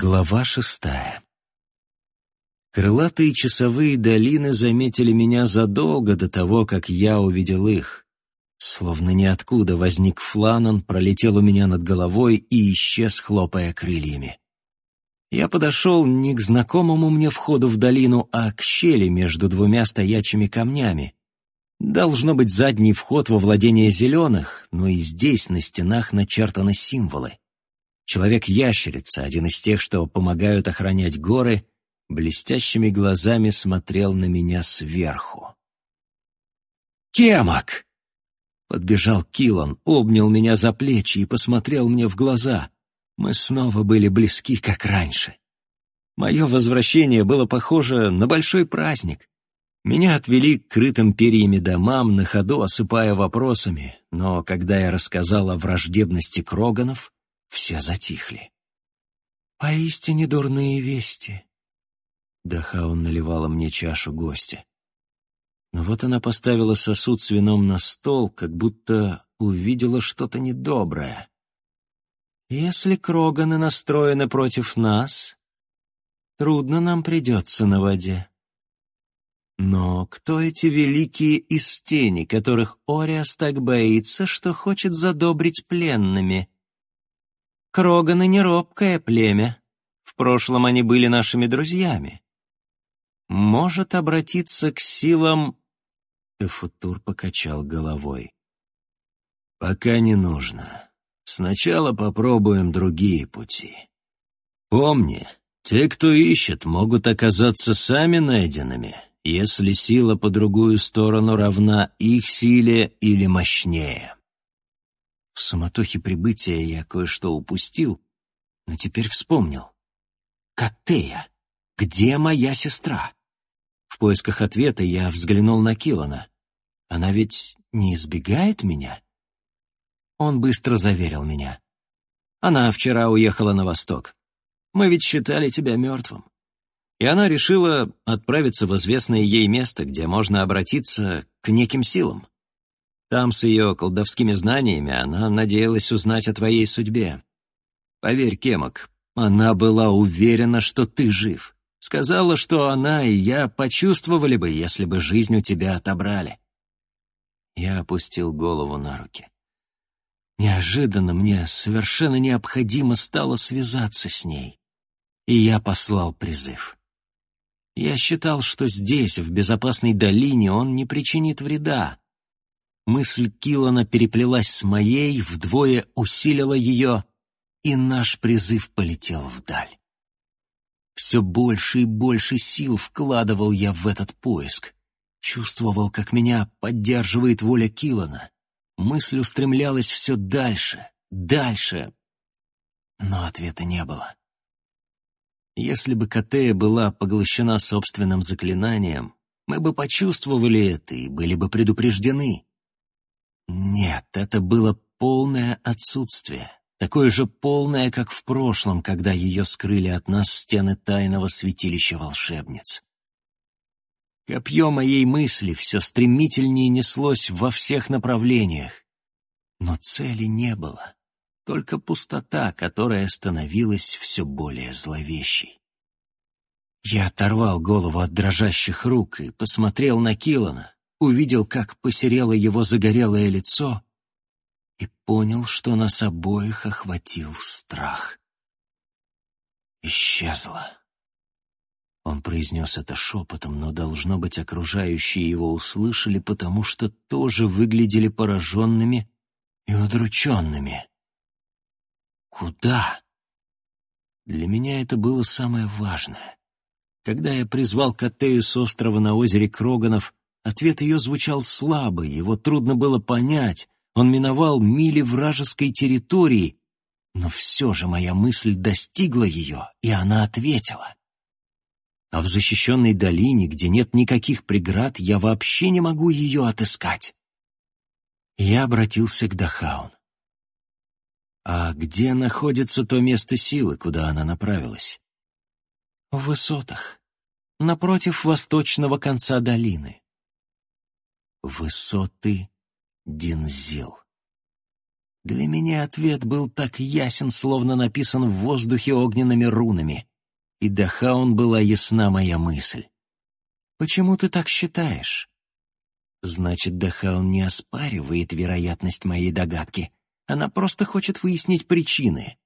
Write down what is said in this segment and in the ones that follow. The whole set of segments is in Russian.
Глава шестая Крылатые часовые долины заметили меня задолго до того, как я увидел их. Словно ниоткуда возник фланон, пролетел у меня над головой и исчез, хлопая крыльями. Я подошел не к знакомому мне входу в долину, а к щели между двумя стоячими камнями. Должно быть задний вход во владение зеленых, но и здесь на стенах начертаны символы. Человек-ящерица, один из тех, что помогают охранять горы, блестящими глазами смотрел на меня сверху. «Кемок!» Подбежал Килан, обнял меня за плечи и посмотрел мне в глаза. Мы снова были близки, как раньше. Мое возвращение было похоже на большой праздник. Меня отвели к крытым перьями домам, на ходу осыпая вопросами, но когда я рассказал о враждебности Кроганов, все затихли. «Поистине дурные вести». Дахаун наливала мне чашу гостя. Но вот она поставила сосуд с вином на стол, как будто увидела что-то недоброе. «Если Кроганы настроены против нас, трудно нам придется на воде. Но кто эти великие из тени, которых Ориас так боится, что хочет задобрить пленными?» Кроганы не робкое племя. В прошлом они были нашими друзьями. Может обратиться к силам...» Эфутур покачал головой. «Пока не нужно. Сначала попробуем другие пути. Помни, те, кто ищет, могут оказаться сами найденными, если сила по другую сторону равна их силе или мощнее. В суматохе прибытия я кое-что упустил, но теперь вспомнил. Катея, где моя сестра? В поисках ответа я взглянул на Килана. Она ведь не избегает меня? Он быстро заверил меня. Она вчера уехала на восток. Мы ведь считали тебя мертвым. И она решила отправиться в известное ей место, где можно обратиться к неким силам. Там с ее колдовскими знаниями она надеялась узнать о твоей судьбе. Поверь, Кемок, она была уверена, что ты жив. Сказала, что она и я почувствовали бы, если бы жизнь у тебя отобрали. Я опустил голову на руки. Неожиданно мне совершенно необходимо стало связаться с ней. И я послал призыв. Я считал, что здесь, в безопасной долине, он не причинит вреда, Мысль Килана переплелась с моей, вдвое усилила ее, и наш призыв полетел вдаль. Все больше и больше сил вкладывал я в этот поиск. Чувствовал, как меня поддерживает воля Килана. Мысль устремлялась все дальше, дальше. Но ответа не было. Если бы Катея была поглощена собственным заклинанием, мы бы почувствовали это и были бы предупреждены. Нет, это было полное отсутствие. Такое же полное, как в прошлом, когда ее скрыли от нас стены тайного святилища волшебниц. Копье моей мысли все стремительнее неслось во всех направлениях. Но цели не было, только пустота, которая становилась все более зловещей. Я оторвал голову от дрожащих рук и посмотрел на Килана увидел, как посерело его загорелое лицо и понял, что нас обоих охватил страх. Исчезла. Он произнес это шепотом, но, должно быть, окружающие его услышали, потому что тоже выглядели пораженными и удрученными. Куда? Для меня это было самое важное. Когда я призвал Катею с острова на озере Кроганов, Ответ ее звучал слабо, его трудно было понять. Он миновал мили вражеской территории, но все же моя мысль достигла ее, и она ответила. А в защищенной долине, где нет никаких преград, я вообще не могу ее отыскать. Я обратился к Дахаун. А где находится то место силы, куда она направилась? В высотах, напротив восточного конца долины высоты Динзил. Для меня ответ был так ясен, словно написан в воздухе огненными рунами. И Дахаун была ясна моя мысль. «Почему ты так считаешь?» Значит, Дахаун не оспаривает вероятность моей догадки. Она просто хочет выяснить причины.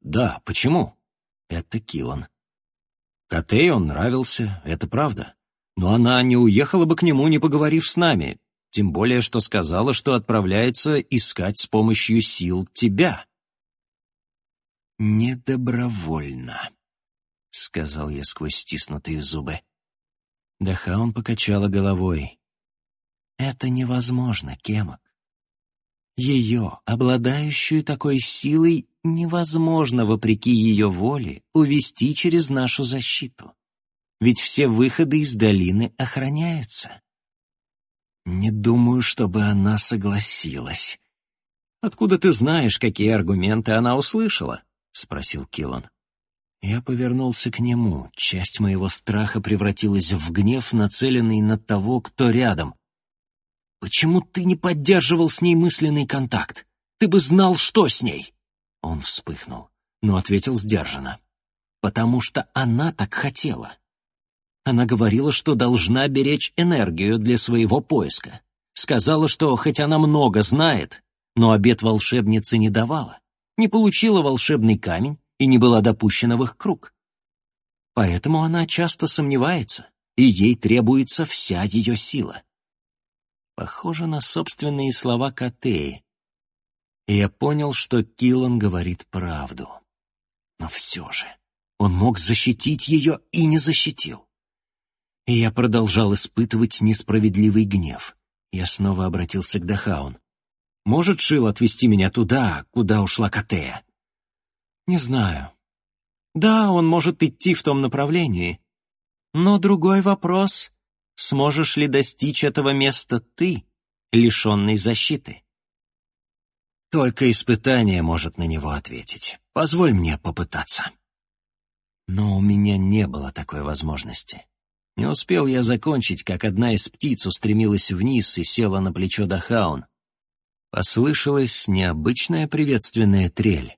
«Да, почему?» Это Килан. Котей он нравился, это правда. Но она не уехала бы к нему, не поговорив с нами, тем более, что сказала, что отправляется искать с помощью сил тебя. «Недобровольно», — сказал я сквозь стиснутые зубы. Дахаун покачала головой. «Это невозможно, Кемок. Ее, обладающую такой силой, невозможно, вопреки ее воле, увести через нашу защиту. Ведь все выходы из долины охраняются. Не думаю, чтобы она согласилась. «Откуда ты знаешь, какие аргументы она услышала?» — спросил Киллан. Я повернулся к нему. Часть моего страха превратилась в гнев, нацеленный на того, кто рядом. «Почему ты не поддерживал с ней мысленный контакт? Ты бы знал, что с ней!» Он вспыхнул, но ответил сдержанно. «Потому что она так хотела. Она говорила, что должна беречь энергию для своего поиска. Сказала, что хоть она много знает, но обет волшебницы не давала, не получила волшебный камень и не была допущена в их круг. Поэтому она часто сомневается, и ей требуется вся ее сила. Похоже на собственные слова Катеи. Я понял, что Киллан говорит правду. Но все же он мог защитить ее и не защитил. И я продолжал испытывать несправедливый гнев. Я снова обратился к Дахаун. «Может Шил отвезти меня туда, куда ушла Катея?» «Не знаю. Да, он может идти в том направлении. Но другой вопрос Сможешь ли достичь этого места ты, лишенный защиты? Только испытание может на него ответить. Позволь мне попытаться. Но у меня не было такой возможности. Не успел я закончить, как одна из птиц устремилась вниз и села на плечо Дахаун. Послышалась необычная приветственная трель,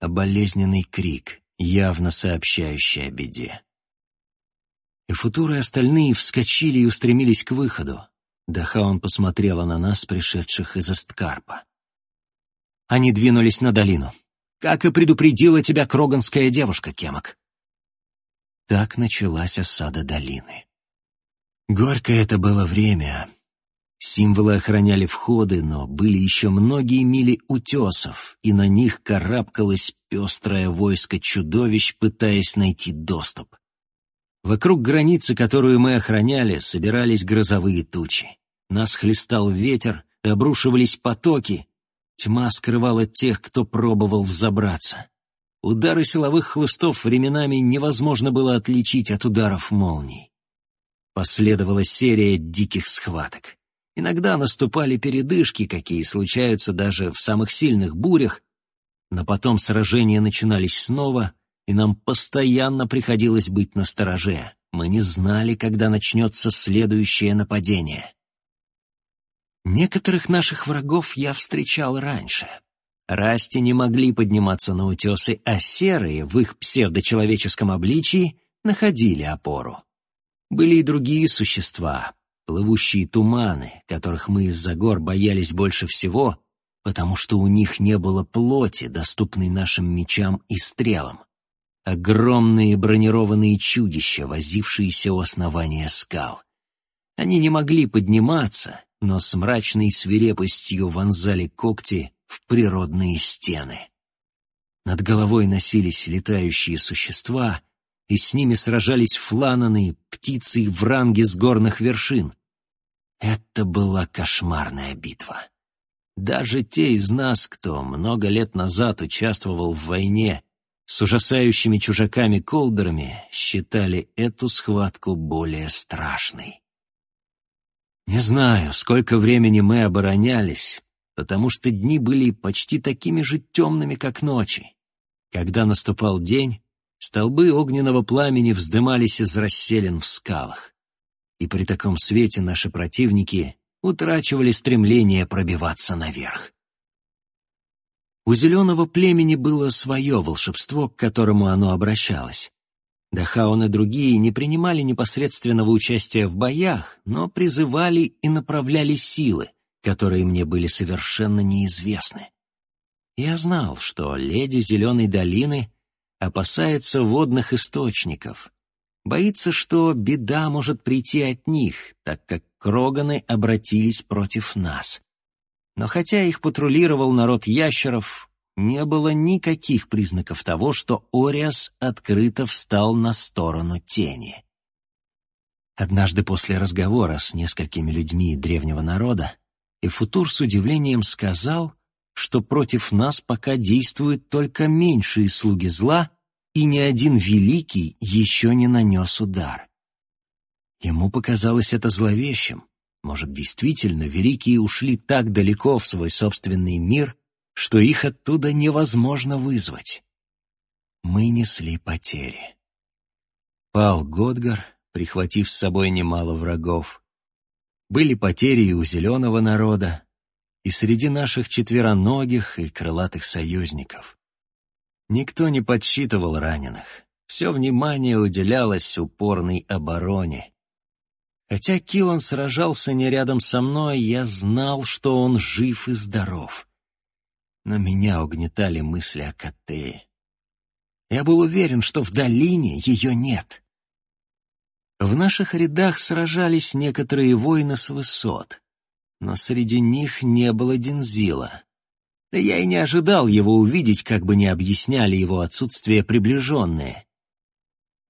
а болезненный крик, явно сообщающий о беде. И Футура и остальные вскочили и устремились к выходу. Дахаун посмотрела на нас, пришедших из Эсткарпа. Они двинулись на долину. Как и предупредила тебя кроганская девушка, Кемок. Так началась осада долины. Горькое это было время. Символы охраняли входы, но были еще многие мили утесов, и на них карабкалось пестрое войско чудовищ, пытаясь найти доступ. Вокруг границы, которую мы охраняли, собирались грозовые тучи. Нас хлестал ветер, обрушивались потоки. Тьма скрывала тех, кто пробовал взобраться. Удары силовых хлыстов временами невозможно было отличить от ударов молний. Последовала серия диких схваток. Иногда наступали передышки, какие случаются даже в самых сильных бурях, но потом сражения начинались снова — и нам постоянно приходилось быть настороже. Мы не знали, когда начнется следующее нападение. Некоторых наших врагов я встречал раньше. Расти не могли подниматься на утесы, а серые в их псевдочеловеческом обличии находили опору. Были и другие существа, плывущие туманы, которых мы из-за гор боялись больше всего, потому что у них не было плоти, доступной нашим мечам и стрелам огромные бронированные чудища, возившиеся у основания скал. Они не могли подниматься, но с мрачной свирепостью вонзали когти в природные стены. Над головой носились летающие существа, и с ними сражались флананы, птицы и вранги с горных вершин. Это была кошмарная битва. Даже те из нас, кто много лет назад участвовал в войне с ужасающими чужаками-колдерами считали эту схватку более страшной. Не знаю, сколько времени мы оборонялись, потому что дни были почти такими же темными, как ночи. Когда наступал день, столбы огненного пламени вздымались из расселен в скалах. И при таком свете наши противники утрачивали стремление пробиваться наверх. У зеленого племени было свое волшебство, к которому оно обращалось. Дахаун и другие не принимали непосредственного участия в боях, но призывали и направляли силы, которые мне были совершенно неизвестны. Я знал, что леди Зеленой долины опасается водных источников, боится, что беда может прийти от них, так как Кроганы обратились против нас. Но хотя их патрулировал народ ящеров, не было никаких признаков того, что Ориас открыто встал на сторону тени. Однажды после разговора с несколькими людьми древнего народа, Эфутур с удивлением сказал, что против нас пока действуют только меньшие слуги зла, и ни один великий еще не нанес удар. Ему показалось это зловещим. Может, действительно, великие ушли так далеко в свой собственный мир, что их оттуда невозможно вызвать. Мы несли потери. Пал Годгар, прихватив с собой немало врагов. Были потери и у зеленого народа, и среди наших четвероногих и крылатых союзников. Никто не подсчитывал раненых. Все внимание уделялось упорной обороне. Хотя Киллан сражался не рядом со мной, я знал, что он жив и здоров. Но меня угнетали мысли о Катее. Я был уверен, что в долине ее нет. В наших рядах сражались некоторые воины с высот, но среди них не было Дензила. Да я и не ожидал его увидеть, как бы не объясняли его отсутствие приближенные.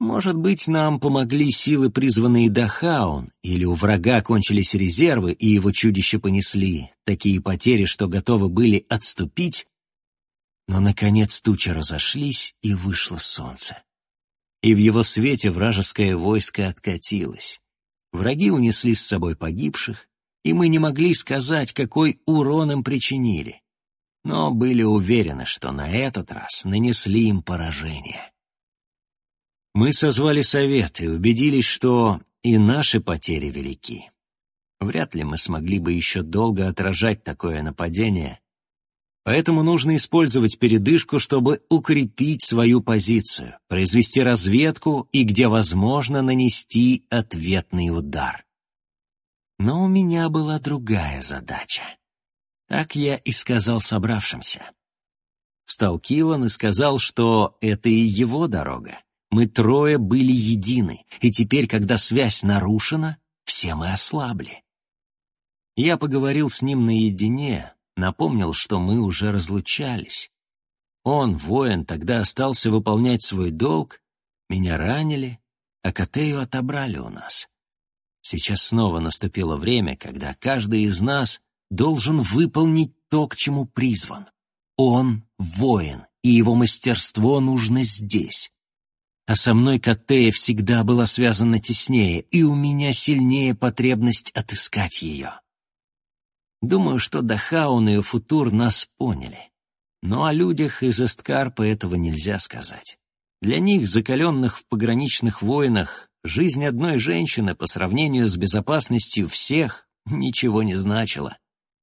Может быть, нам помогли силы, призванные Дахаун, или у врага кончились резервы, и его чудище понесли такие потери, что готовы были отступить. Но, наконец, тучи разошлись, и вышло солнце. И в его свете вражеское войско откатилось. Враги унесли с собой погибших, и мы не могли сказать, какой урон им причинили. Но были уверены, что на этот раз нанесли им поражение. Мы созвали совет и убедились, что и наши потери велики. Вряд ли мы смогли бы еще долго отражать такое нападение, поэтому нужно использовать передышку, чтобы укрепить свою позицию, произвести разведку и, где возможно, нанести ответный удар. Но у меня была другая задача. Так я и сказал собравшимся. Встал Килан и сказал, что это и его дорога. Мы трое были едины, и теперь, когда связь нарушена, все мы ослабли. Я поговорил с ним наедине, напомнил, что мы уже разлучались. Он, воин, тогда остался выполнять свой долг, меня ранили, а Катею отобрали у нас. Сейчас снова наступило время, когда каждый из нас должен выполнить то, к чему призван. Он — воин, и его мастерство нужно здесь а со мной Катея всегда была связана теснее, и у меня сильнее потребность отыскать ее. Думаю, что Дахаун и Футур нас поняли. Но о людях из Эсткарпа этого нельзя сказать. Для них, закаленных в пограничных войнах, жизнь одной женщины по сравнению с безопасностью всех ничего не значила.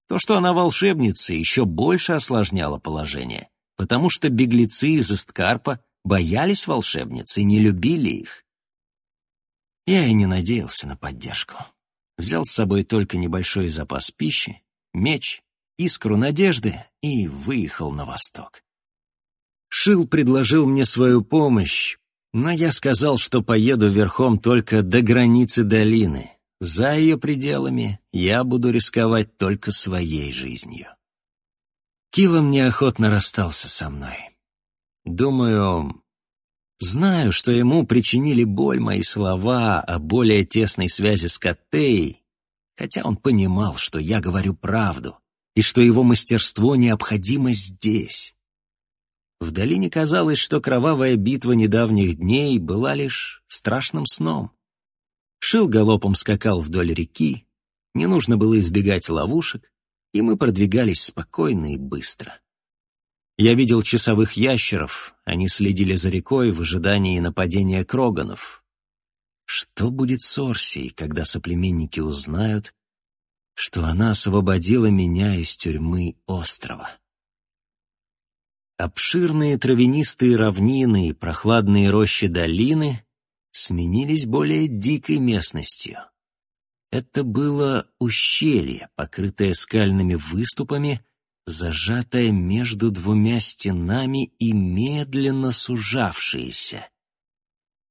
То, что она волшебница, еще больше осложняло положение, потому что беглецы из Эсткарпа боялись волшебниц и не любили их. Я и не надеялся на поддержку. Взял с собой только небольшой запас пищи, меч, искру надежды и выехал на восток. Шил предложил мне свою помощь, но я сказал, что поеду верхом только до границы долины. За ее пределами я буду рисковать только своей жизнью. Килан неохотно расстался со мной. Думаю, знаю, что ему причинили боль мои слова о более тесной связи с Коттей, хотя он понимал, что я говорю правду и что его мастерство необходимо здесь. В долине казалось, что кровавая битва недавних дней была лишь страшным сном. Шил галопом скакал вдоль реки, не нужно было избегать ловушек, и мы продвигались спокойно и быстро. Я видел часовых ящеров, они следили за рекой в ожидании нападения кроганов. Что будет с Орсией, когда соплеменники узнают, что она освободила меня из тюрьмы острова? Обширные травянистые равнины и прохладные рощи долины сменились более дикой местностью. Это было ущелье, покрытое скальными выступами, зажатое между двумя стенами и медленно сужавшееся.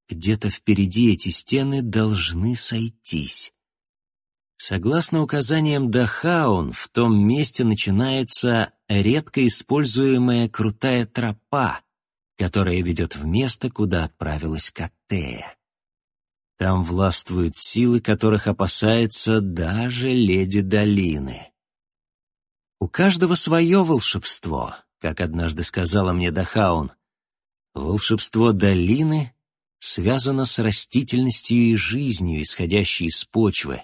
Где-то впереди эти стены должны сойтись. Согласно указаниям Дахаун, в том месте начинается редко используемая крутая тропа, которая ведет в место, куда отправилась Каттея. Там властвуют силы, которых опасается даже леди долины. У каждого свое волшебство, как однажды сказала мне Дахаун. Волшебство долины связано с растительностью и жизнью, исходящей из почвы.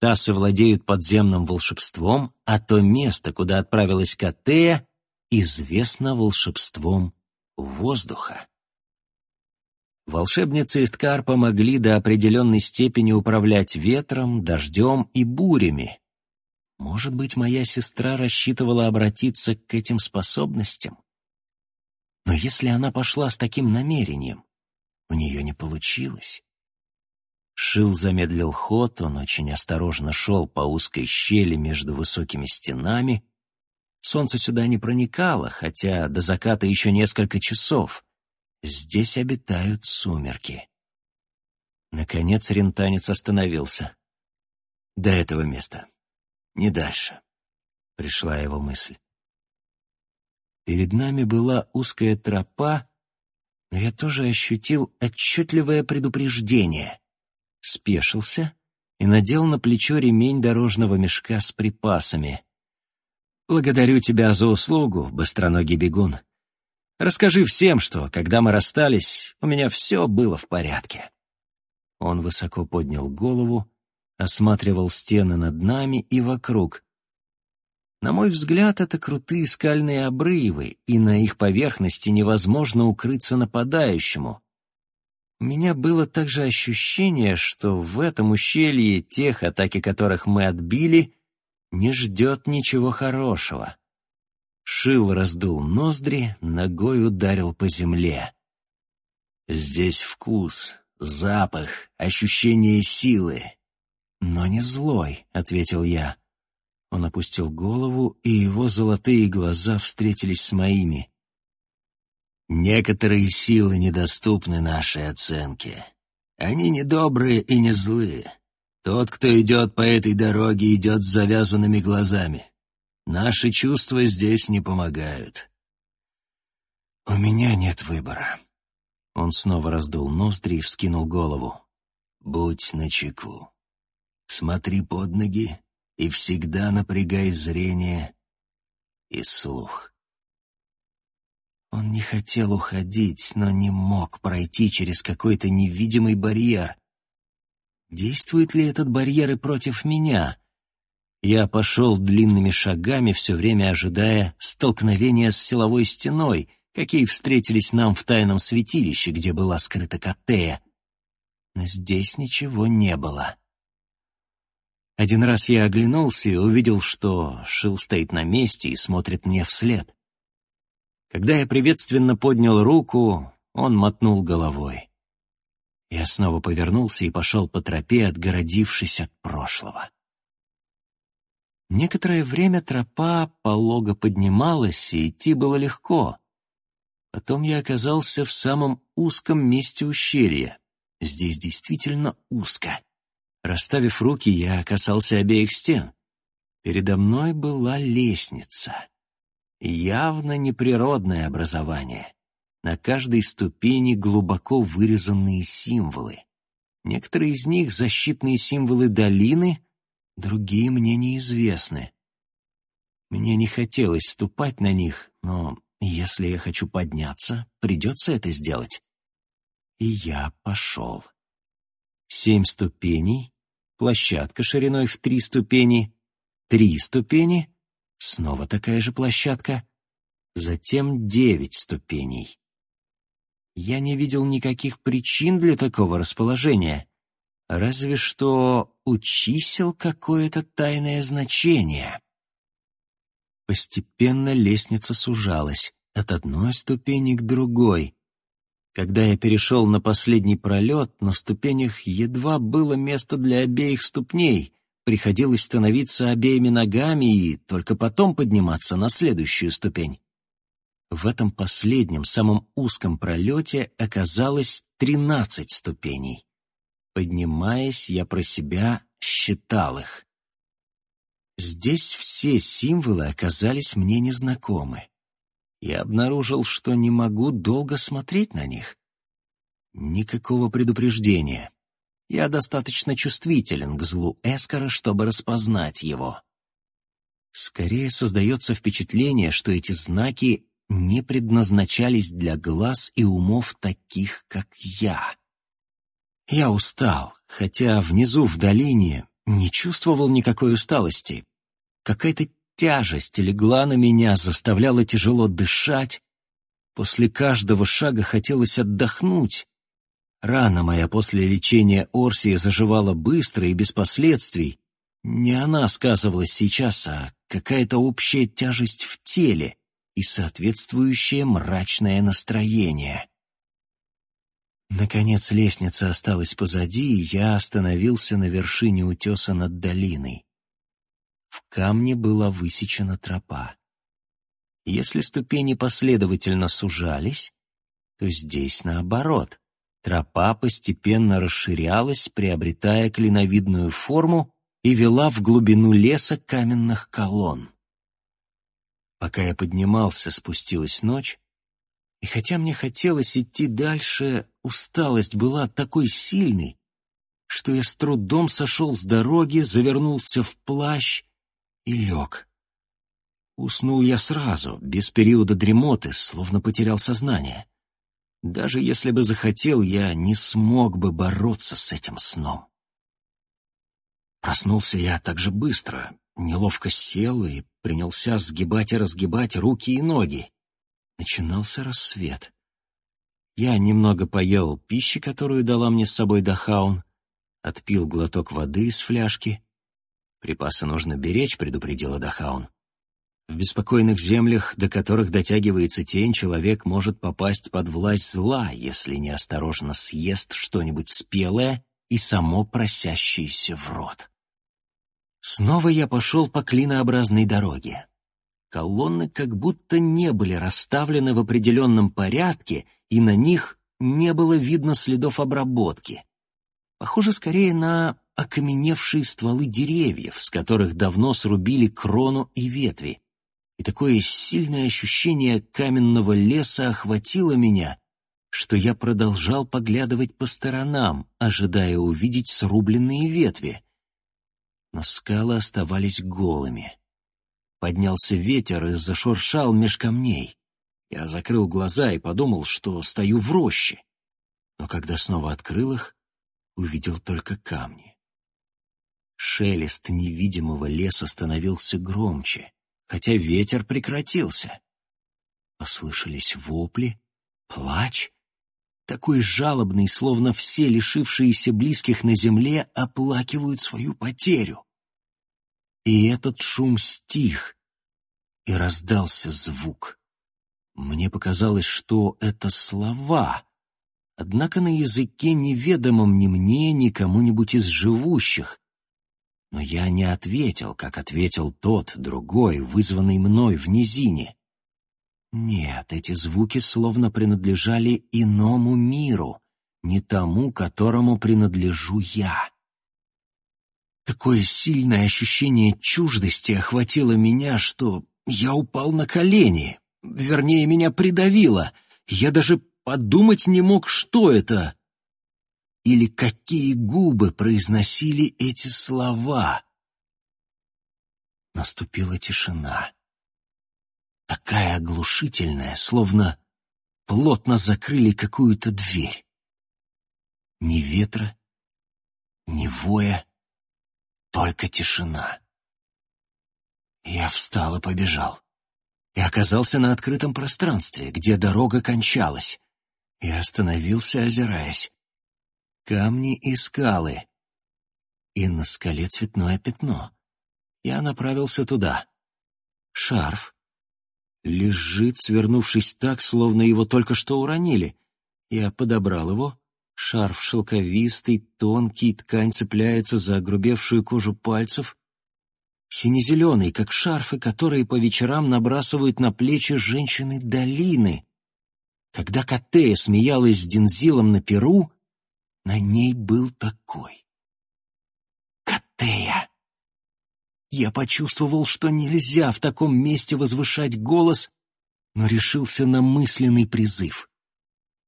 Тасы владеют подземным волшебством, а то место, куда отправилась Катея, известно волшебством воздуха. Волшебницы Исткар помогли до определенной степени управлять ветром, дождем и бурями. Может быть, моя сестра рассчитывала обратиться к этим способностям? Но если она пошла с таким намерением, у нее не получилось. Шил замедлил ход, он очень осторожно шел по узкой щели между высокими стенами. Солнце сюда не проникало, хотя до заката еще несколько часов. Здесь обитают сумерки. Наконец рентанец остановился. До этого места. Не дальше. Пришла его мысль. Перед нами была узкая тропа, но я тоже ощутил отчетливое предупреждение спешился и надел на плечо ремень дорожного мешка с припасами. «Благодарю тебя за услугу, быстроногий бегун. Расскажи всем, что, когда мы расстались, у меня все было в порядке». Он высоко поднял голову, осматривал стены над нами и вокруг. На мой взгляд, это крутые скальные обрывы, и на их поверхности невозможно укрыться нападающему. У меня было также ощущение, что в этом ущелье тех, атаки которых мы отбили, не ждет ничего хорошего. Шил раздул ноздри, ногой ударил по земле. Здесь вкус, запах, ощущение силы. Но не злой, — ответил я. Он опустил голову, и его золотые глаза встретились с моими. Некоторые силы недоступны нашей оценке. Они не добрые и не злые. Тот, кто идет по этой дороге, идет с завязанными глазами. Наши чувства здесь не помогают. У меня нет выбора. Он снова раздул ноздри и вскинул голову. Будь начеку. Смотри под ноги и всегда напрягай зрение и слух. Он не хотел уходить, но не мог пройти через какой-то невидимый барьер. Действует ли этот барьер и против меня? Я пошел длинными шагами, все время ожидая столкновения с силовой стеной, какие встретились нам в тайном святилище, где была скрыта Каттея. Но здесь ничего не было. Один раз я оглянулся и увидел, что Шил стоит на месте и смотрит мне вслед. Когда я приветственно поднял руку, он мотнул головой. Я снова повернулся и пошел по тропе, отгородившись от прошлого. Некоторое время тропа полого поднималась, и идти было легко. Потом я оказался в самом узком месте ущелья. Здесь действительно узко. Расставив руки, я касался обеих стен. Передо мной была лестница. Явно неприродное образование. На каждой ступени глубоко вырезанные символы. Некоторые из них — защитные символы долины, другие мне неизвестны. Мне не хотелось ступать на них, но если я хочу подняться, придется это сделать. И я пошел. Семь ступеней, площадка шириной в три ступени, три ступени — Снова такая же площадка. Затем девять ступеней. Я не видел никаких причин для такого расположения. Разве что у чисел какое-то тайное значение. Постепенно лестница сужалась. от одной ступени к другой. Когда я перешел на последний пролет, на ступенях едва было место для обеих ступней. Приходилось становиться обеими ногами и только потом подниматься на следующую ступень. В этом последнем, самом узком пролете оказалось тринадцать ступеней. Поднимаясь, я про себя считал их. Здесь все символы оказались мне незнакомы. Я обнаружил, что не могу долго смотреть на них. Никакого предупреждения. Я достаточно чувствителен к злу Эскара, чтобы распознать его. Скорее создается впечатление, что эти знаки не предназначались для глаз и умов таких, как я. Я устал, хотя внизу в долине не чувствовал никакой усталости. Какая-то тяжесть легла на меня, заставляла тяжело дышать. После каждого шага хотелось отдохнуть. Рана моя после лечения Орсии заживала быстро и без последствий. Не она сказывалась сейчас, а какая-то общая тяжесть в теле и соответствующее мрачное настроение. Наконец лестница осталась позади, и я остановился на вершине утеса над долиной. В камне была высечена тропа. Если ступени последовательно сужались, то здесь наоборот. Тропа постепенно расширялась, приобретая клиновидную форму и вела в глубину леса каменных колонн. Пока я поднимался, спустилась ночь, и хотя мне хотелось идти дальше, усталость была такой сильной, что я с трудом сошел с дороги, завернулся в плащ и лег. Уснул я сразу, без периода дремоты, словно потерял сознание. Даже если бы захотел, я не смог бы бороться с этим сном. Проснулся я так же быстро, неловко сел и принялся сгибать и разгибать руки и ноги. Начинался рассвет. Я немного поел пищи, которую дала мне с собой Дахаун, отпил глоток воды из фляжки. «Припасы нужно беречь», — предупредила Дахаун. В беспокойных землях, до которых дотягивается тень, человек может попасть под власть зла, если неосторожно съест что-нибудь спелое и само просящееся в рот. Снова я пошел по клинообразной дороге. Колонны как будто не были расставлены в определенном порядке, и на них не было видно следов обработки. Похоже скорее на окаменевшие стволы деревьев, с которых давно срубили крону и ветви. И такое сильное ощущение каменного леса охватило меня, что я продолжал поглядывать по сторонам, ожидая увидеть срубленные ветви но скалы оставались голыми. Поднялся ветер и зашуршал меж камней. Я закрыл глаза и подумал, что стою в роще. Но когда снова открыл их, увидел только камни. Шелест невидимого леса становился громче, хотя ветер прекратился. Послышались вопли, плач, такой жалобный, словно все лишившиеся близких на земле оплакивают свою потерю. И этот шум стих, и раздался звук. Мне показалось, что это слова, однако на языке неведомом ни мне, ни кому-нибудь из живущих. Но я не ответил, как ответил тот, другой, вызванный мной в низине. Нет, эти звуки словно принадлежали иному миру, не тому, которому принадлежу я. Такое сильное ощущение чуждости охватило меня, что я упал на колени, вернее, меня придавило. Я даже подумать не мог, что это. Или какие губы произносили эти слова. Наступила тишина такая оглушительная, словно плотно закрыли какую-то дверь. Ни ветра, ни воя, только тишина. Я встал и побежал. И оказался на открытом пространстве, где дорога кончалась. И остановился, озираясь. Камни и скалы. И на скале цветное пятно. Я направился туда. Шарф, Лежит, свернувшись так, словно его только что уронили. Я подобрал его. Шарф шелковистый, тонкий, ткань цепляется за огрубевшую кожу пальцев. Сине-зеленый, как шарфы, которые по вечерам набрасывают на плечи женщины долины. Когда Катея смеялась с Дензилом на перу, на ней был такой. Катея! Я почувствовал, что нельзя в таком месте возвышать голос, но решился на мысленный призыв.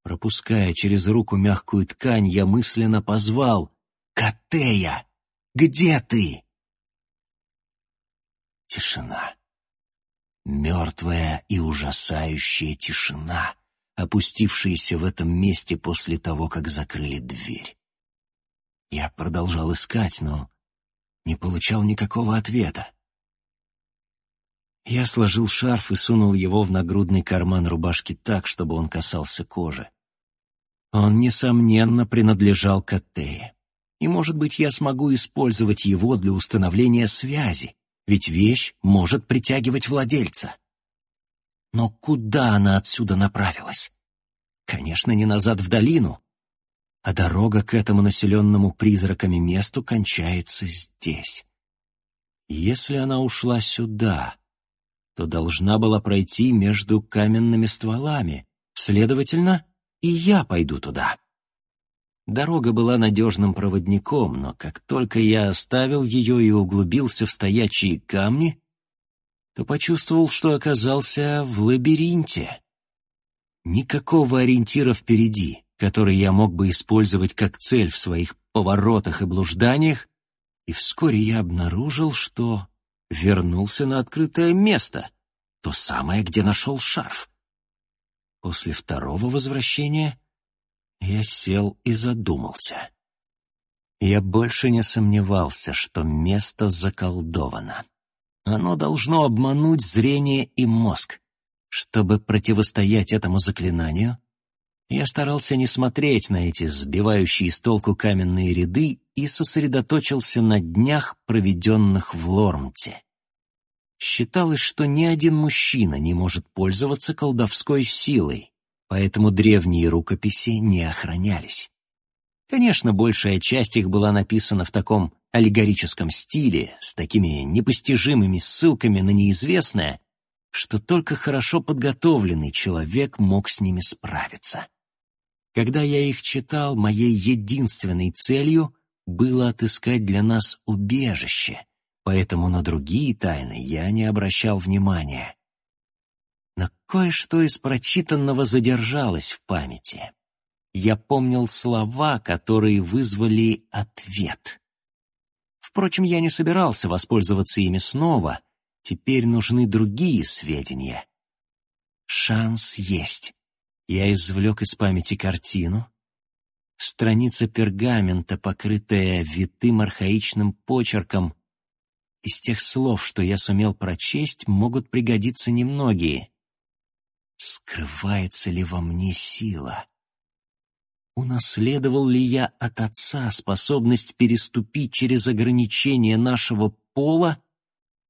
Пропуская через руку мягкую ткань, я мысленно позвал «Катея! Где ты?» Тишина. Мертвая и ужасающая тишина, опустившаяся в этом месте после того, как закрыли дверь. Я продолжал искать, но не получал никакого ответа. Я сложил шарф и сунул его в нагрудный карман рубашки так, чтобы он касался кожи. Он, несомненно, принадлежал Каттее. И, может быть, я смогу использовать его для установления связи, ведь вещь может притягивать владельца. Но куда она отсюда направилась? Конечно, не назад в долину, а дорога к этому населенному призраками месту кончается здесь. Если она ушла сюда, то должна была пройти между каменными стволами, следовательно, и я пойду туда. Дорога была надежным проводником, но как только я оставил ее и углубился в стоячие камни, то почувствовал, что оказался в лабиринте. Никакого ориентира впереди, который я мог бы использовать как цель в своих поворотах и блужданиях, и вскоре я обнаружил, что вернулся на открытое место, то самое, где нашел шарф. После второго возвращения я сел и задумался. Я больше не сомневался, что место заколдовано. Оно должно обмануть зрение и мозг. Чтобы противостоять этому заклинанию, я старался не смотреть на эти сбивающие с толку каменные ряды и сосредоточился на днях, проведенных в Лормте. Считалось, что ни один мужчина не может пользоваться колдовской силой, поэтому древние рукописи не охранялись. Конечно, большая часть их была написана в таком аллегорическом стиле, с такими непостижимыми ссылками на неизвестное, что только хорошо подготовленный человек мог с ними справиться. Когда я их читал, моей единственной целью было отыскать для нас убежище, поэтому на другие тайны я не обращал внимания. Но кое-что из прочитанного задержалось в памяти. Я помнил слова, которые вызвали ответ. Впрочем, я не собирался воспользоваться ими снова, теперь нужны другие сведения. Шанс есть. Я извлек из памяти картину. Страница пергамента, покрытая витым архаичным почерком. Из тех слов, что я сумел прочесть, могут пригодиться немногие. Скрывается ли во мне сила? Унаследовал ли я от отца способность переступить через ограничения нашего пола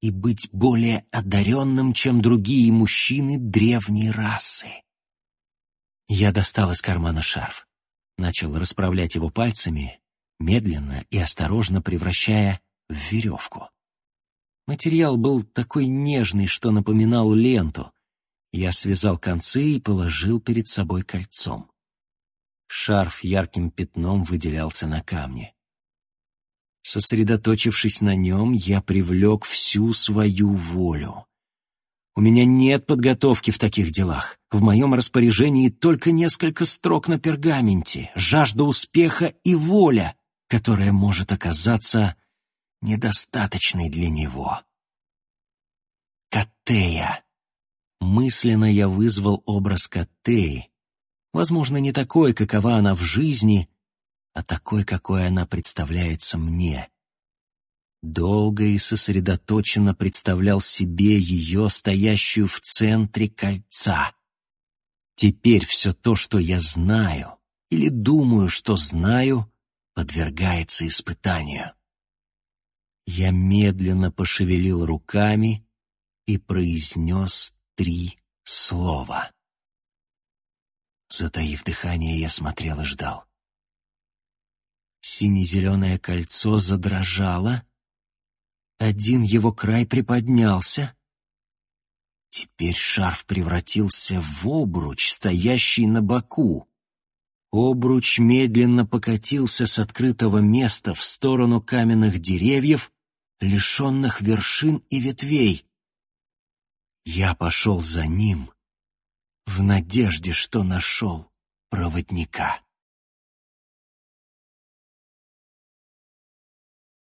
и быть более одаренным, чем другие мужчины древней расы? Я достал из кармана шарф, начал расправлять его пальцами, медленно и осторожно превращая в веревку. Материал был такой нежный, что напоминал ленту. Я связал концы и положил перед собой кольцом. Шарф ярким пятном выделялся на камне. Сосредоточившись на нем, я привлек всю свою волю. У меня нет подготовки в таких делах. В моем распоряжении только несколько строк на пергаменте, жажда успеха и воля, которая может оказаться недостаточной для него. Катея. Мысленно я вызвал образ Катеи. Возможно, не такой, какова она в жизни, а такой, какой она представляется мне. Долго и сосредоточенно представлял себе ее, стоящую в центре кольца. Теперь все то, что я знаю или думаю, что знаю, подвергается испытанию. Я медленно пошевелил руками и произнес три слова. Затаив дыхание, я смотрел и ждал. Сине-зеленое кольцо задрожало, один его край приподнялся. Теперь шарф превратился в обруч, стоящий на боку. Обруч медленно покатился с открытого места в сторону каменных деревьев, лишенных вершин и ветвей. Я пошел за ним в надежде, что нашел проводника.